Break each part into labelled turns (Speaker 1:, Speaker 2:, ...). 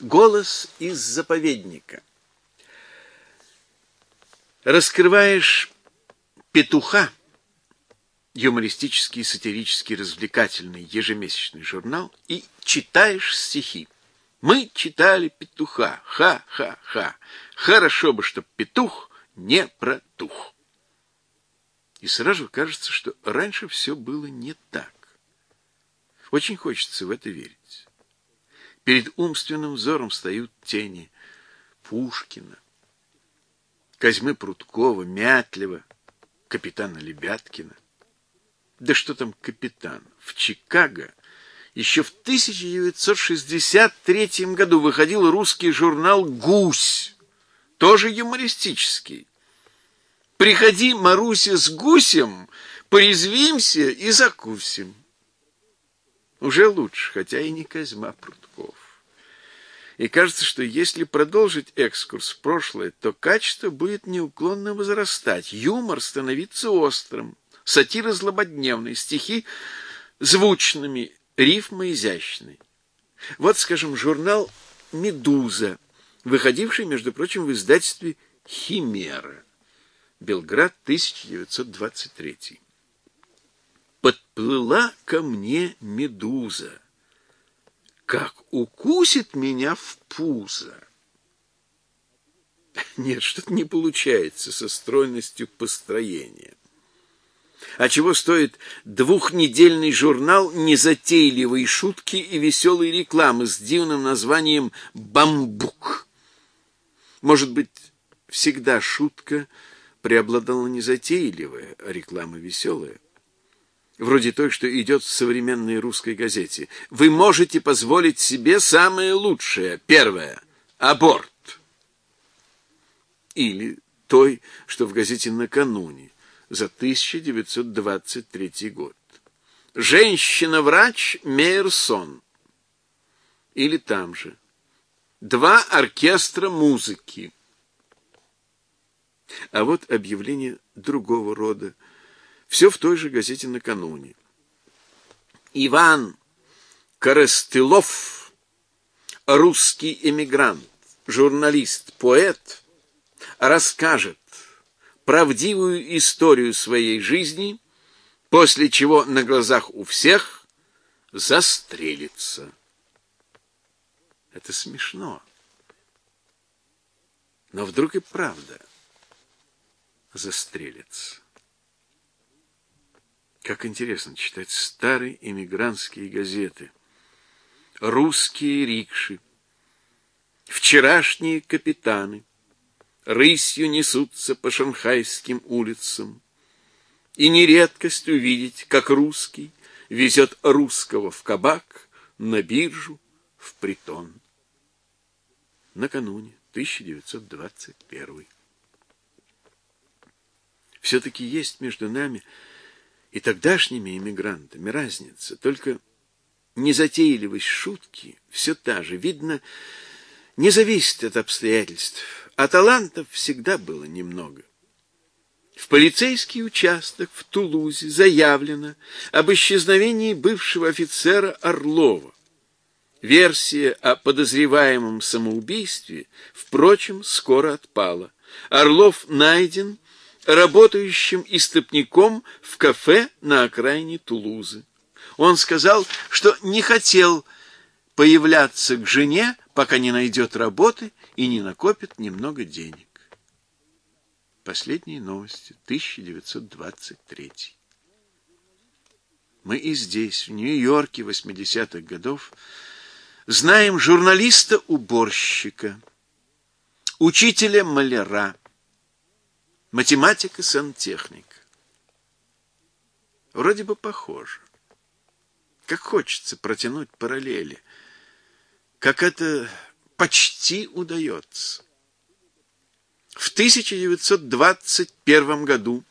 Speaker 1: Голос из заповедника. Раскрываешь петуха, юмористический, сатирический, развлекательный ежемесячный журнал, и читаешь стихи. Мы читали петуха. Ха-ха-ха. Хорошо бы, чтоб петух не протух. И сразу кажется, что раньше все было не так. Очень хочется в это верить. Перед умственным взором встают тени Пушкина, Козьмы Пруткова, Мятлева, капитана Лебяткина. Да что там капитан? В Чикаго еще в 1963 году выходил русский журнал «Гусь», тоже юмористический. «Приходи, Маруся, с гусем, порезвимся и закусим». Уже лучше, хотя и не Козьма Прутков. И кажется, что если продолжить экскурс в прошлое, то качество будет неуклонно возрастать, юмор становиться острым, сатира злободневной, стихи звучными, рифмы изящной. Вот, скажем, журнал «Медуза», выходивший, между прочим, в издательстве «Химера». Белград, 1923 подплыла ко мне медуза. Как укусит меня в пузо! Нет, что-то не получается со стройностью построения. А чего стоит двухнедельный журнал незатейливой шутки и веселой рекламы с дивным названием «Бамбук»? Может быть, всегда шутка преобладала незатейливая, а реклама веселая? Вроде той, что идет в современной русской газете. Вы можете позволить себе самое лучшее. Первое – аборт. Или той, что в газете накануне, за 1923 год. Женщина-врач Мейерсон. Или там же. Два оркестра музыки. А вот объявление другого рода – все в той же газете накануне. Иван Коростылов, русский эмигрант, журналист, поэт, расскажет правдивую историю своей жизни, после чего на глазах у всех застрелится. Это смешно. Но вдруг и правда застрелится. Как интересно читать старые эмигрантские газеты. Русские рикши, вчерашние капитаны рысью несутся по шанхайским улицам. И не редкость увидеть, как русский везет русского в кабак, на биржу, в притон. Накануне 1921. Все-таки есть между нами и тогдашними эмигрантами разница, только незатейливость шутки все та же, видно, не зависит от обстоятельств, а талантов всегда было немного. В полицейский участок в Тулузе заявлено об исчезновении бывшего офицера Орлова. Версия о подозреваемом самоубийстве, впрочем, скоро отпала. Орлов найден работающим истопником в кафе на окраине Тулузы. Он сказал, что не хотел появляться к жене, пока не найдет работы и не накопит немного денег. Последние новости, 1923. Мы и здесь, в Нью-Йорке 80-х годов, знаем журналиста-уборщика, учителя-маляра, математика, сантехника. Вроде бы похоже. Как хочется протянуть параллели. Как это почти удается. В 1921 году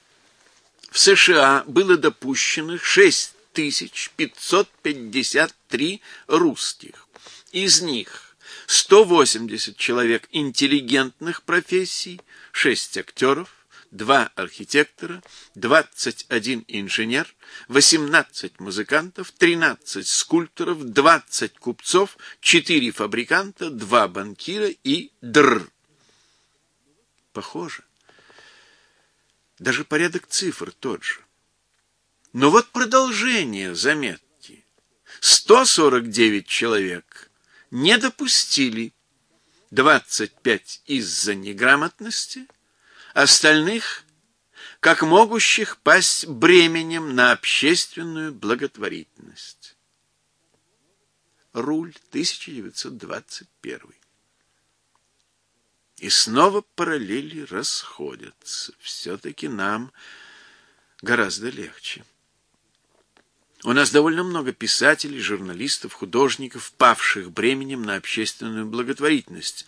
Speaker 1: в США было допущено 6553 русских. Из них 180 человек интеллигентных профессий, 6 актеров, два архитектора, 21 инженер, 18 музыкантов, 13 скульпторов, 20 купцов, 4 фабриканта, 2 банкира и др. Похоже. Даже порядок цифр тот же. Но вот продолжение заметки. 149 человек не допустили 25 из-за неграмотности, остальных как могущих пасть бременем на общественную благотворительность. Руль 1921. И снова параллели расходятся. Все-таки нам гораздо легче. У нас довольно много писателей, журналистов, художников, павших бременем на общественную благотворительность,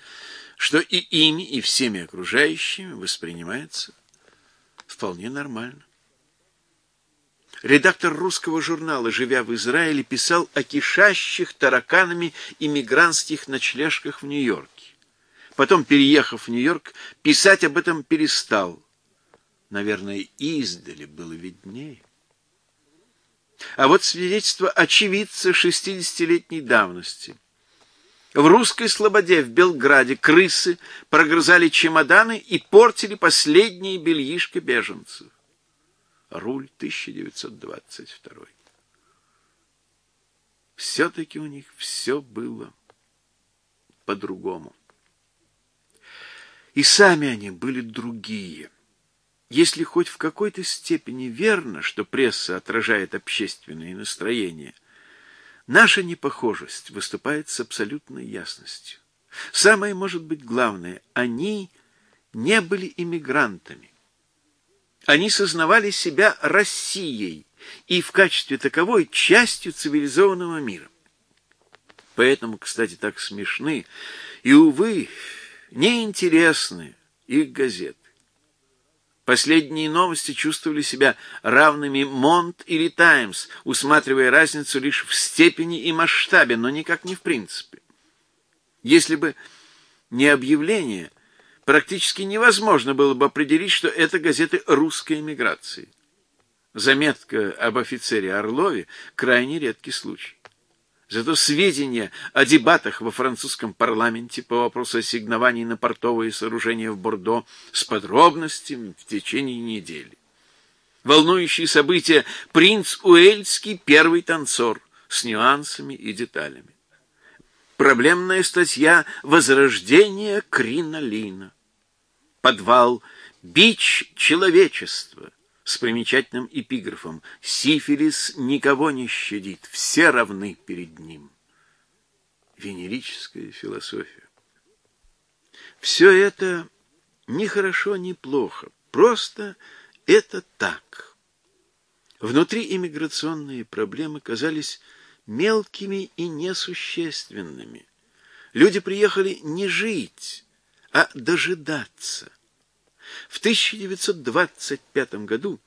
Speaker 1: что и ими, и всеми окружающими воспринимается вполне нормально. Редактор русского журнала, живя в Израиле, писал о кишащих тараканами иммигрантских ночлежках в Нью-Йорке. Потом, переехав в Нью-Йорк, писать об этом перестал. Наверное, издали было виднее. А вот свидетельство очевидца шестидесятилетней давности. В русской слободе в Белграде крысы прогрызали чемоданы и портили последние бельишко беженцев. Руль 1922. Все-таки у них все было по-другому. И сами они были другие. Если хоть в какой-то степени верно, что пресса отражает общественные настроения, наша непохожесть выступает с абсолютной ясностью. Самое, может быть, главное, они не были иммигрантами. Они сознавали себя Россией и в качестве таковой частью цивилизованного мира. Поэтому, кстати, так смешны и, увы, неинтересны их газеты. Последние новости чувствовали себя равными Монт или Таймс, усматривая разницу лишь в степени и масштабе, но никак не в принципе. Если бы не объявление, практически невозможно было бы определить, что это газеты русской эмиграции. Заметка об офицере Орлове – крайне редкий случай. Зато сведения о дебатах во французском парламенте по вопросу ассигнований на портовые сооружения в Бордо с подробностями в течение недели. Волнующие события «Принц Уэльский. Первый танцор» с нюансами и деталями. Проблемная статья «Возрождение кринолина». Подвал «Бич человечества» с примечательным эпиграфом «Сифилис никого не щадит, все равны перед ним». Венерическая философия. Все это ни хорошо, ни плохо, просто это так. Внутри иммиграционные проблемы казались мелкими и несущественными. Люди приехали не жить, а дожидаться. В 1925 году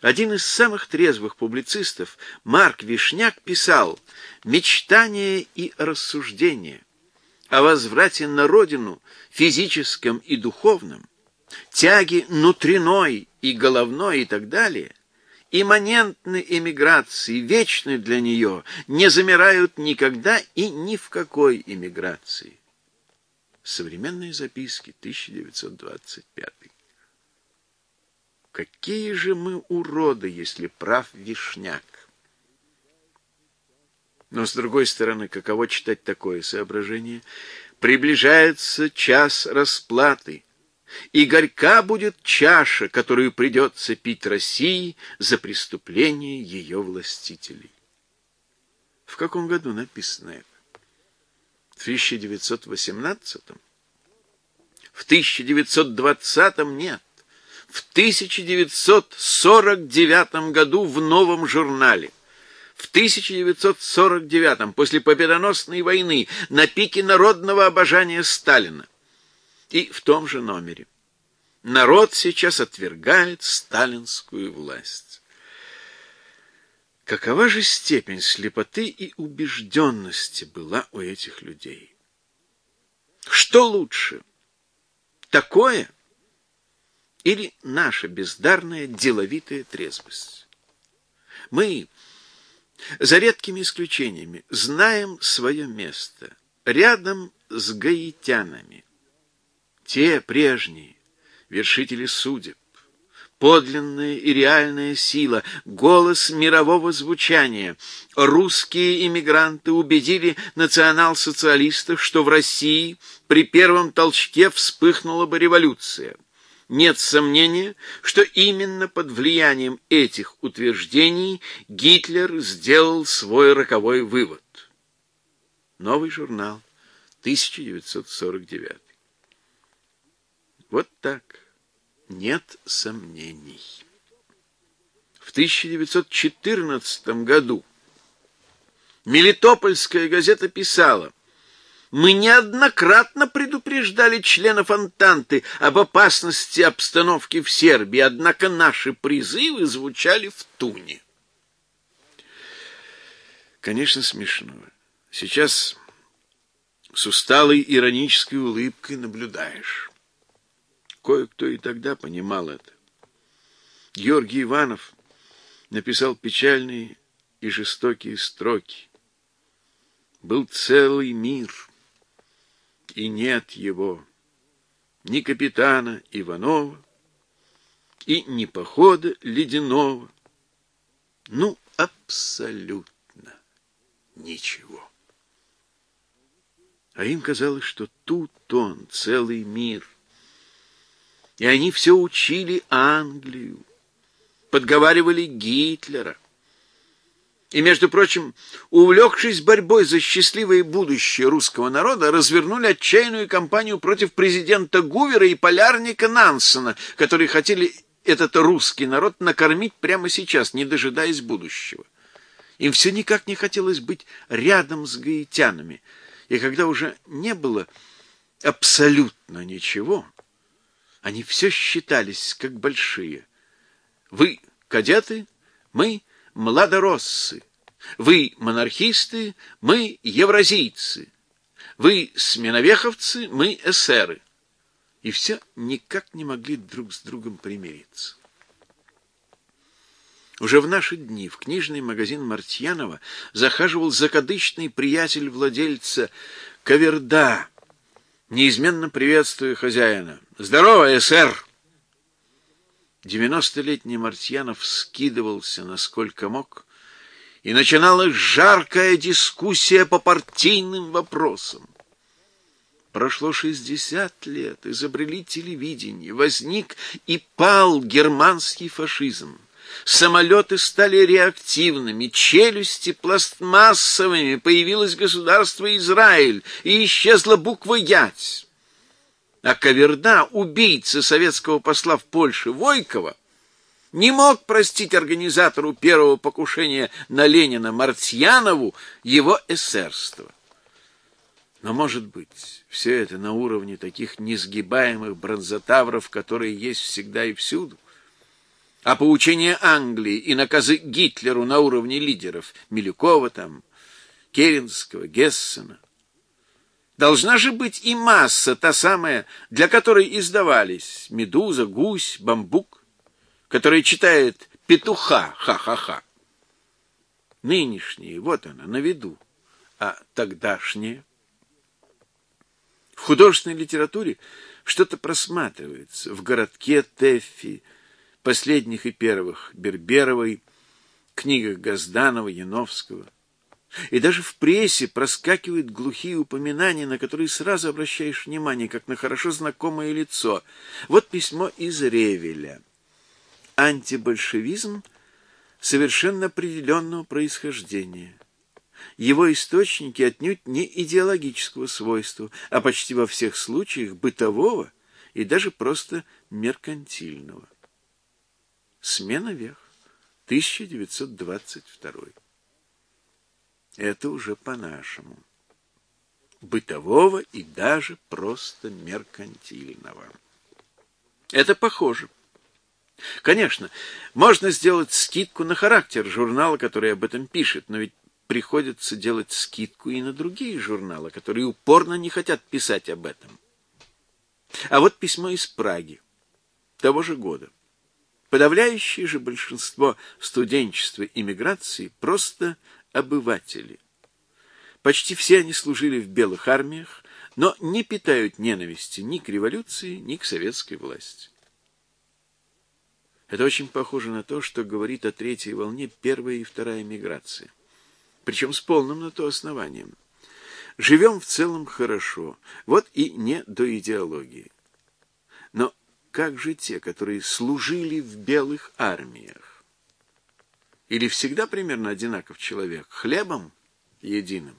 Speaker 1: один из самых трезвых публицистов, Марк Вишняк, писал «Мечтание и рассуждение о возврате на родину физическом и духовном, тяги внутренной и головной и так далее, имманентны эмиграции, вечны для нее, не замирают никогда и ни в какой эмиграции». Современные записки, 1925. Какие же мы уроды, если прав Вишняк? Но, с другой стороны, каково читать такое соображение? Приближается час расплаты, и горька будет чаша, которую придется пить России за преступление ее властителей. В каком году написано это? В 1918 В 1920 нет. В 1949 году в новом журнале. В 1949 после победоносной войны, на пике народного обожания Сталина. И в том же номере. Народ сейчас отвергает сталинскую власть. Какова же степень слепоты и убежденности была у этих людей? Что лучше? Такое или наша бездарная деловитая трезвость. Мы, за редкими исключениями, знаем свое место рядом с гаитянами. Те прежние, вершители судеб, подлинная и реальная сила, голос мирового звучания. Русские иммигранты убедили национал-социалистов, что в России при первом толчке вспыхнула бы революция. Нет сомнения, что именно под влиянием этих утверждений Гитлер сделал свой роковой вывод. Новый журнал, 1949. Вот так нет сомнений. В 1914 году Мелитопольская газета писала, мы неоднократно предупреждали членов Антанты об опасности обстановки в Сербии, однако наши призывы звучали в туне. Конечно, смешно. Сейчас с усталой иронической улыбкой наблюдаешь. Кое-кто и тогда понимал это. Георгий Иванов написал печальные и жестокие строки. Был целый мир, и нет его, ни капитана Иванова, и ни похода ледяного. Ну, абсолютно ничего. А им казалось, что тут он, целый мир — и они все учили Англию, подговаривали Гитлера. И, между прочим, увлекшись борьбой за счастливое будущее русского народа, развернули отчаянную кампанию против президента Гувера и полярника Нансена, которые хотели этот русский народ накормить прямо сейчас, не дожидаясь будущего. Им все никак не хотелось быть рядом с гаитянами. И когда уже не было абсолютно ничего, они все считались как большие. Вы кадеты, мы младороссы. Вы монархисты, мы евразийцы. Вы сменовеховцы, мы эсеры. И все никак не могли друг с другом примириться. Уже в наши дни в книжный магазин Мартьянова захаживал закадычный приятель владельца Каверда, неизменно приветствуя хозяина. «Здорово, сэр!» Девяностолетний Мартьянов скидывался, насколько мог, и начиналась жаркая дискуссия по партийным вопросам. Прошло шестьдесят лет, изобрели телевидение, возник и пал германский фашизм. Самолеты стали реактивными, челюсти пластмассовыми, появилось государство Израиль, и исчезла буква «Ять». А Каверда, убийца советского посла в Польше Войкова, не мог простить организатору первого покушения на Ленина Мартьянову его эсерство. Но, может быть, все это на уровне таких несгибаемых бронзотавров, которые есть всегда и всюду? а поучения Англии и наказы Гитлеру на уровне лидеров Милюкова там, Керенского, Гессена. Должна же быть и масса, та самая, для которой издавались «Медуза», «Гусь», «Бамбук», которая читает «Петуха», ха-ха-ха. Нынешние, вот она, на виду, а тогдашние. В художественной литературе что-то просматривается. В городке Теффи, последних и первых Берберовой, книгах Газданова, Яновского. И даже в прессе проскакивают глухие упоминания, на которые сразу обращаешь внимание, как на хорошо знакомое лицо. Вот письмо из Ревеля. Антибольшевизм совершенно определенного происхождения. Его источники отнюдь не идеологического свойства, а почти во всех случаях бытового и даже просто меркантильного. Смена вех. 1922. Это уже по-нашему. Бытового и даже просто меркантильного. Это похоже. Конечно, можно сделать скидку на характер журнала, который об этом пишет, но ведь приходится делать скидку и на другие журналы, которые упорно не хотят писать об этом. А вот письмо из Праги. того же года. Подавляющее же большинство студенчества иммиграции просто обыватели. Почти все они служили в белых армиях, но не питают ненависти ни к революции, ни к советской власти. Это очень похоже на то, что говорит о третьей волне первая и вторая миграции. Причем с полным на то основанием. Живем в целом хорошо, вот и не до идеологии. Но как же те, которые служили в белых армиях? Или всегда примерно одинаков человек, хлебом единым?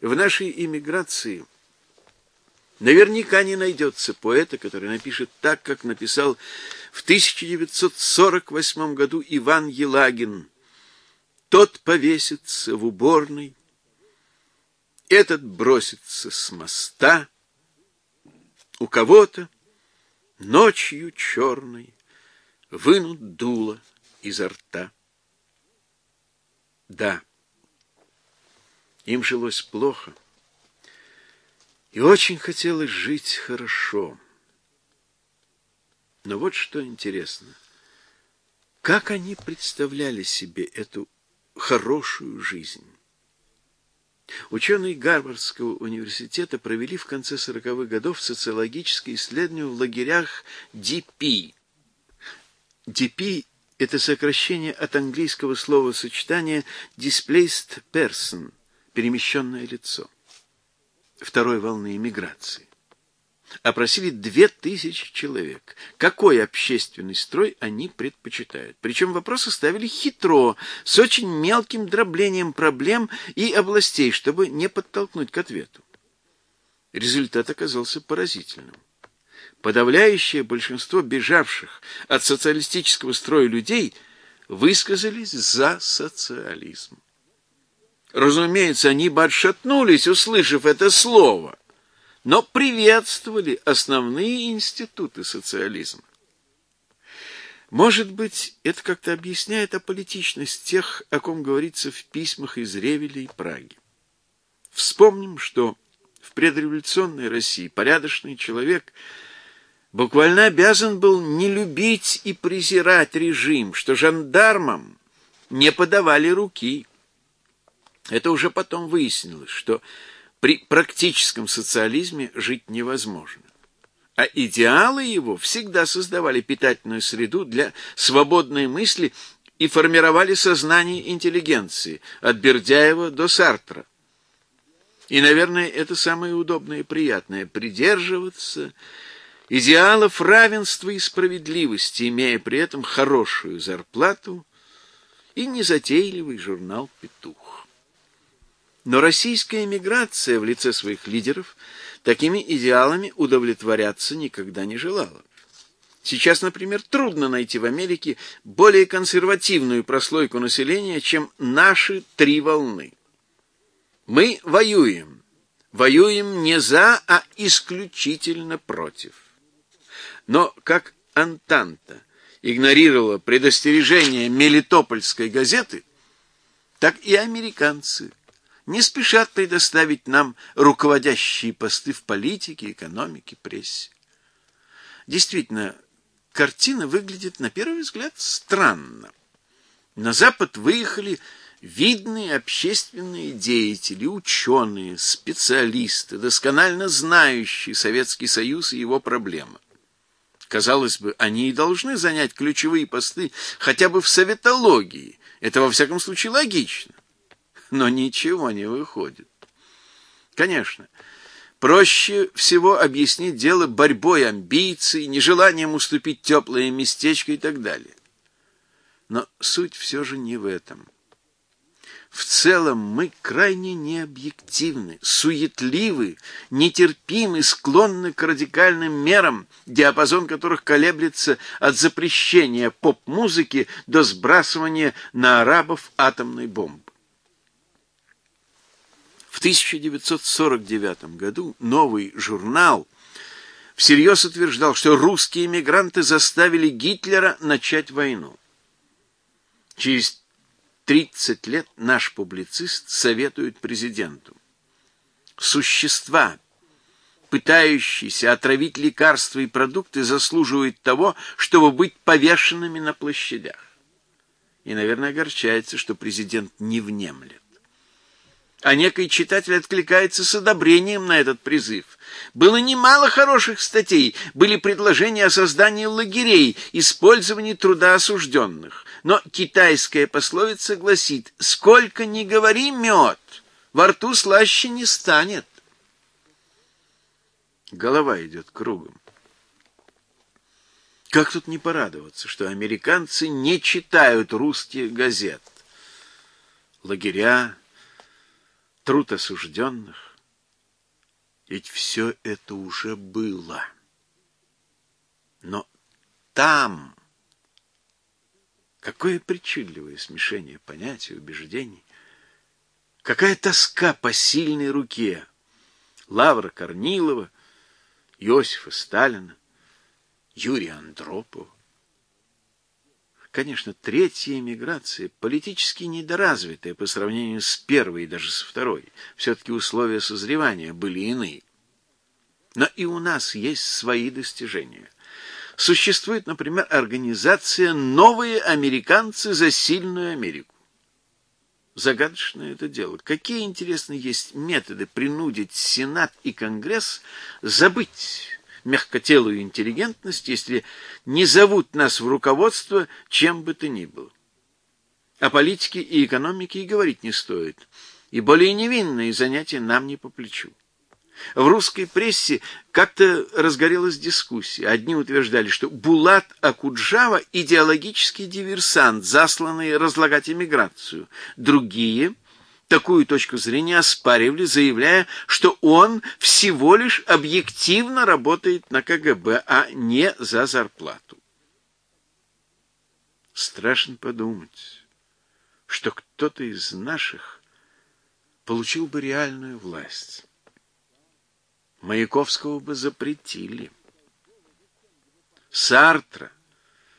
Speaker 1: В нашей иммиграции наверняка не найдется поэта, который напишет так, как написал в 1948 году Иван Елагин. Тот повесится в уборной, этот бросится с моста, у кого-то ночью черной вынут дуло изо рта. Да, им жилось плохо, и очень хотелось жить хорошо. Но вот что интересно. Как они представляли себе эту хорошую жизнь? Ученые Гарвардского университета провели в конце 40-х годов социологическое исследование в лагерях ДП. ДП – это сокращение от английского словосочетания «displaced person» – перемещенное лицо второй волны иммиграции опросили две тысячи человек. Какой общественный строй они предпочитают? Причем вопросы ставили хитро, с очень мелким дроблением проблем и областей, чтобы не подтолкнуть к ответу. Результат оказался поразительным. Подавляющее большинство бежавших от социалистического строя людей высказались за социализм. Разумеется, они бы отшатнулись, услышав это слово но приветствовали основные институты социализма. Может быть, это как-то объясняет аполитичность тех, о ком говорится в письмах из Ревеля и Праги. Вспомним, что в предреволюционной России порядочный человек буквально обязан был не любить и презирать режим, что жандармам не подавали руки. Это уже потом выяснилось, что при практическом социализме жить невозможно. А идеалы его всегда создавали питательную среду для свободной мысли и формировали сознание интеллигенции от Бердяева до Сартра. И, наверное, это самое удобное и приятное – придерживаться идеалов равенства и справедливости, имея при этом хорошую зарплату и незатейливый журнал «Петух». Но российская эмиграция в лице своих лидеров такими идеалами удовлетворяться никогда не желала. Сейчас, например, трудно найти в Америке более консервативную прослойку населения, чем наши три волны. Мы воюем. Воюем не за, а исключительно против. Но как Антанта игнорировала предостережение Мелитопольской газеты, так и американцы не спешат предоставить нам руководящие посты в политике, экономике, прессе. Действительно, картина выглядит на первый взгляд странно. На Запад выехали видные общественные деятели, ученые, специалисты, досконально знающие Советский Союз и его проблемы. Казалось бы, они и должны занять ключевые посты хотя бы в советологии. Это, во всяком случае, логично но ничего не выходит. Конечно, проще всего объяснить дело борьбой амбиций, нежеланием уступить теплое местечко и так далее. Но суть все же не в этом. В целом мы крайне необъективны, суетливы, нетерпимы, склонны к радикальным мерам, диапазон которых колеблется от запрещения поп-музыки до сбрасывания на арабов атомной бомбы. В 1949 году новый журнал всерьез утверждал, что русские эмигранты заставили Гитлера начать войну. Через 30 лет наш публицист советует президенту. Существа, пытающиеся отравить лекарства и продукты, заслуживают того, чтобы быть повешенными на площадях. И, наверное, огорчается, что президент не внемлет. А некий читатель откликается с одобрением на этот призыв. Было немало хороших статей, были предложения о создании лагерей, использовании труда осужденных. Но китайская пословица гласит «Сколько ни говори мед, во рту слаще не станет». Голова идет кругом. Как тут не порадоваться, что американцы не читают русских газет? Лагеря, труд осужденных. Ведь все это уже было. Но там какое причудливое смешение понятий, убеждений, какая тоска по сильной руке Лавра Корнилова, Иосифа Сталина, Юрия Андропова. Конечно, третья эмиграция политически недоразвитая по сравнению с первой и даже с второй. Все-таки условия созревания были иные. Но и у нас есть свои достижения. Существует, например, организация «Новые американцы за сильную Америку». Загадочное это дело. Какие, интересно, есть методы принудить Сенат и Конгресс забыть мягкотелую интеллигентность, если не зовут нас в руководство чем бы то ни было. О политике и экономике и говорить не стоит, и более невинные занятия нам не по плечу. В русской прессе как-то разгорелась дискуссия. Одни утверждали, что Булат Акуджава – идеологический диверсант, засланный разлагать эмиграцию. Другие – такую точку зрения оспаривали, заявляя, что он всего лишь объективно работает на КГБ, а не за зарплату. Страшно подумать, что кто-то из наших получил бы реальную власть. Маяковского бы запретили. Сартра,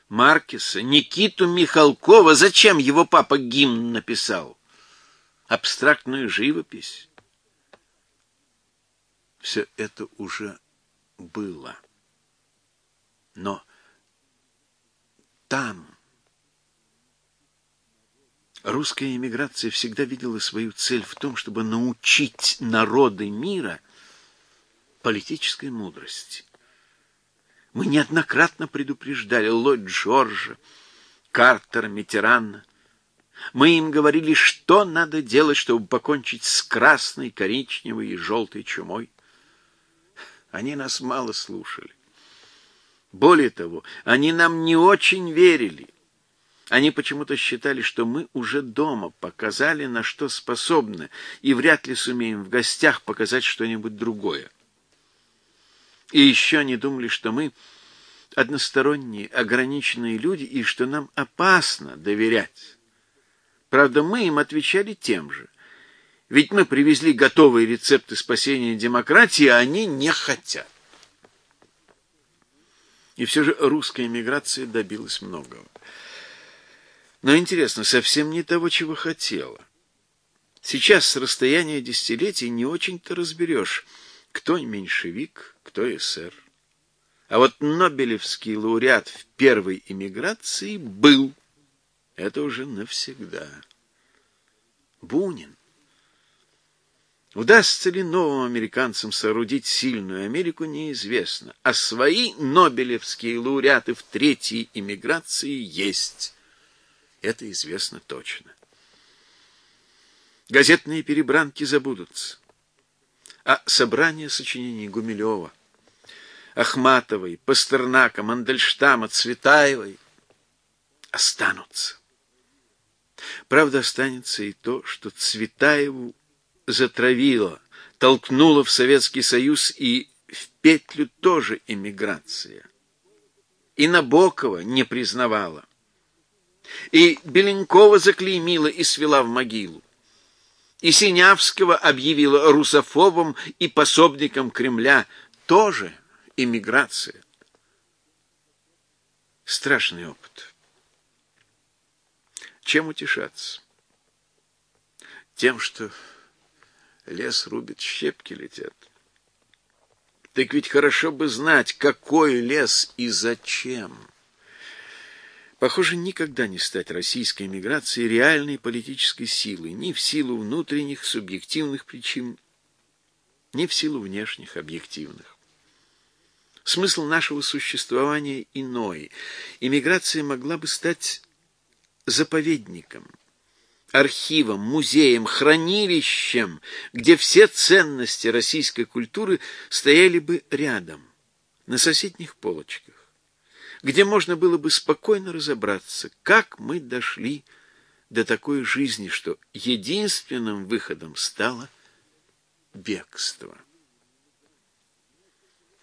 Speaker 1: Маркеса, Никиту Михалкова, зачем его папа гимн написал? абстрактную живопись. Все это уже было. Но там русская эмиграция всегда видела свою цель в том, чтобы научить народы мира политической мудрости. Мы неоднократно предупреждали Ллойд Джорджа, Картера, Митерана, мы им говорили, что надо делать, чтобы покончить с красной, коричневой и желтой чумой. Они нас мало слушали. Более того, они нам не очень верили. Они почему-то считали, что мы уже дома показали, на что способны, и вряд ли сумеем в гостях показать что-нибудь другое. И еще они думали, что мы односторонние, ограниченные люди, и что нам опасно доверять. Правда, мы им отвечали тем же. Ведь мы привезли готовые рецепты спасения демократии, а они не хотят. И все же русская эмиграция добилась многого. Но интересно, совсем не того, чего хотела. Сейчас с расстояния десятилетий не очень-то разберешь, кто меньшевик, кто эсер. А вот Нобелевский лауреат в первой эмиграции был это уже навсегда. Бунин. Удастся ли новым американцам соорудить сильную Америку, неизвестно. А свои нобелевские лауреаты в третьей эмиграции есть. Это известно точно. Газетные перебранки забудутся. А собрание сочинений Гумилева, Ахматовой, Пастернака, Мандельштама, Цветаевой останутся. Правда, останется и то, что Цветаеву затравило, толкнуло в Советский Союз и в петлю тоже эмиграция. И Набокова не признавала. И Беленкова заклеймила и свела в могилу. И Синявского объявила русофобом и пособником Кремля. Тоже эмиграция. Страшный опыт. Чем утешаться? Тем, что лес рубит, щепки летят. Так ведь хорошо бы знать, какой лес и зачем. Похоже, никогда не стать российской эмиграцией реальной политической силой, ни в силу внутренних субъективных причин, ни в силу внешних объективных. Смысл нашего существования иной. Эмиграция могла бы стать заповедником, архивом, музеем, хранилищем, где все ценности российской культуры стояли бы рядом, на соседних полочках, где можно было бы спокойно разобраться, как мы дошли до такой жизни, что единственным выходом стало бегство.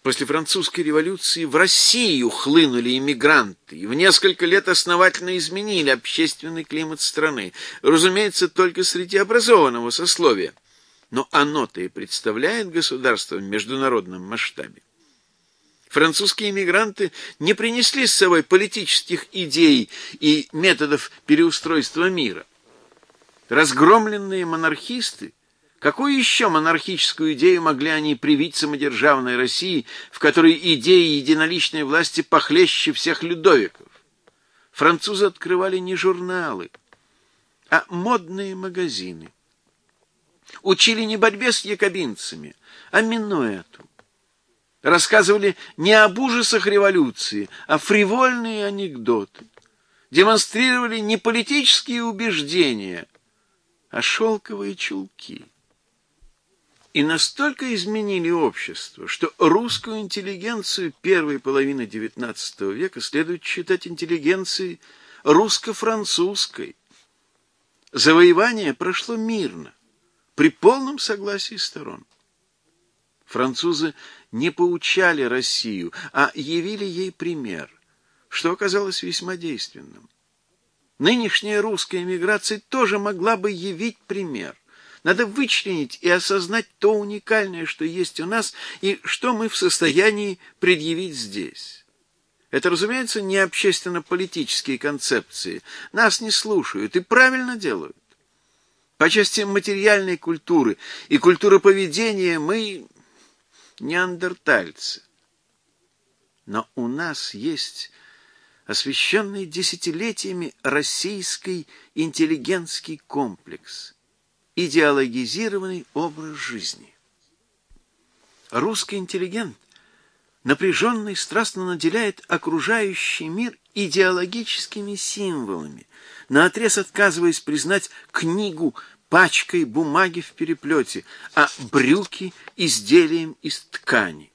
Speaker 1: После французской революции в Россию хлынули иммигранты и в несколько лет основательно изменили общественный климат страны. Разумеется, только среди образованного сословия. Но оно-то и представляет государство в международном масштабе. Французские иммигранты не принесли с собой политических идей и методов переустройства мира. Разгромленные монархисты Какую еще монархическую идею могли они привить самодержавной России, в которой идеи единоличной власти похлеще всех Людовиков? Французы открывали не журналы, а модные магазины. Учили не борьбе с якобинцами, а минуэту. Рассказывали не об ужасах революции, а фривольные анекдоты. Демонстрировали не политические убеждения, а шелковые чулки и настолько изменили общество, что русскую интеллигенцию первой половины XIX века следует считать интеллигенцией русско-французской. Завоевание прошло мирно, при полном согласии сторон. Французы не поучали Россию, а явили ей пример, что оказалось весьма действенным. Нынешняя русская эмиграция тоже могла бы явить пример. Надо вычленить и осознать то уникальное, что есть у нас, и что мы в состоянии предъявить здесь. Это, разумеется, не общественно-политические концепции. Нас не слушают и правильно делают. По части материальной культуры и культуры поведения мы неандертальцы. Но у нас есть освященный десятилетиями российский интеллигентский комплекс – идеологизированный образ жизни. Русский интеллигент напряженно и страстно наделяет окружающий мир идеологическими символами, наотрез отказываясь признать книгу пачкой бумаги в переплете, а брюки изделием из ткани.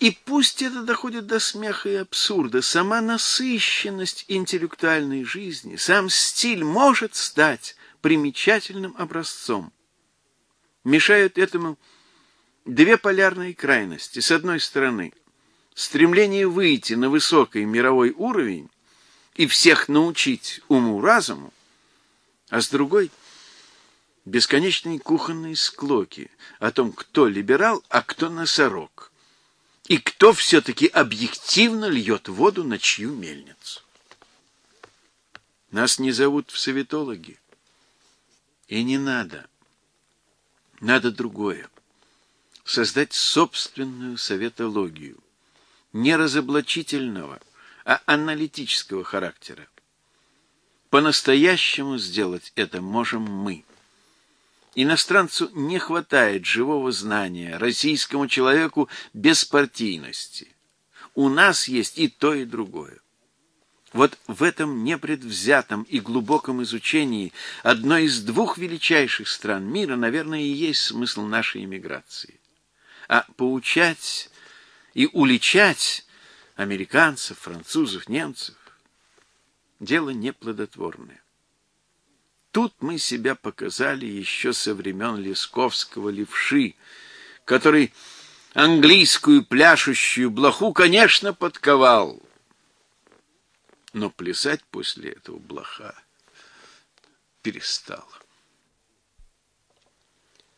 Speaker 1: И пусть это доходит до смеха и абсурда, сама насыщенность интеллектуальной жизни, сам стиль может стать примечательным образцом. Мешают этому две полярные крайности. С одной стороны, стремление выйти на высокий мировой уровень и всех научить уму-разуму, а с другой — бесконечные кухонные склоки о том, кто либерал, а кто носорог, и кто все-таки объективно льет воду на чью мельницу. Нас не зовут в советологи. И не надо. Надо другое. Создать собственную советологию. Не разоблачительного, а аналитического характера. По-настоящему сделать это можем мы. Иностранцу не хватает живого знания, российскому человеку беспартийности. У нас есть и то, и другое. Вот в этом непредвзятом и глубоком изучении одной из двух величайших стран мира, наверное, и есть смысл нашей эмиграции. А поучать и уличать американцев, французов, немцев – дело неплодотворное. Тут мы себя показали еще со времен Лесковского левши, который английскую пляшущую блоху, конечно, подковал – но плясать после этого блоха перестала.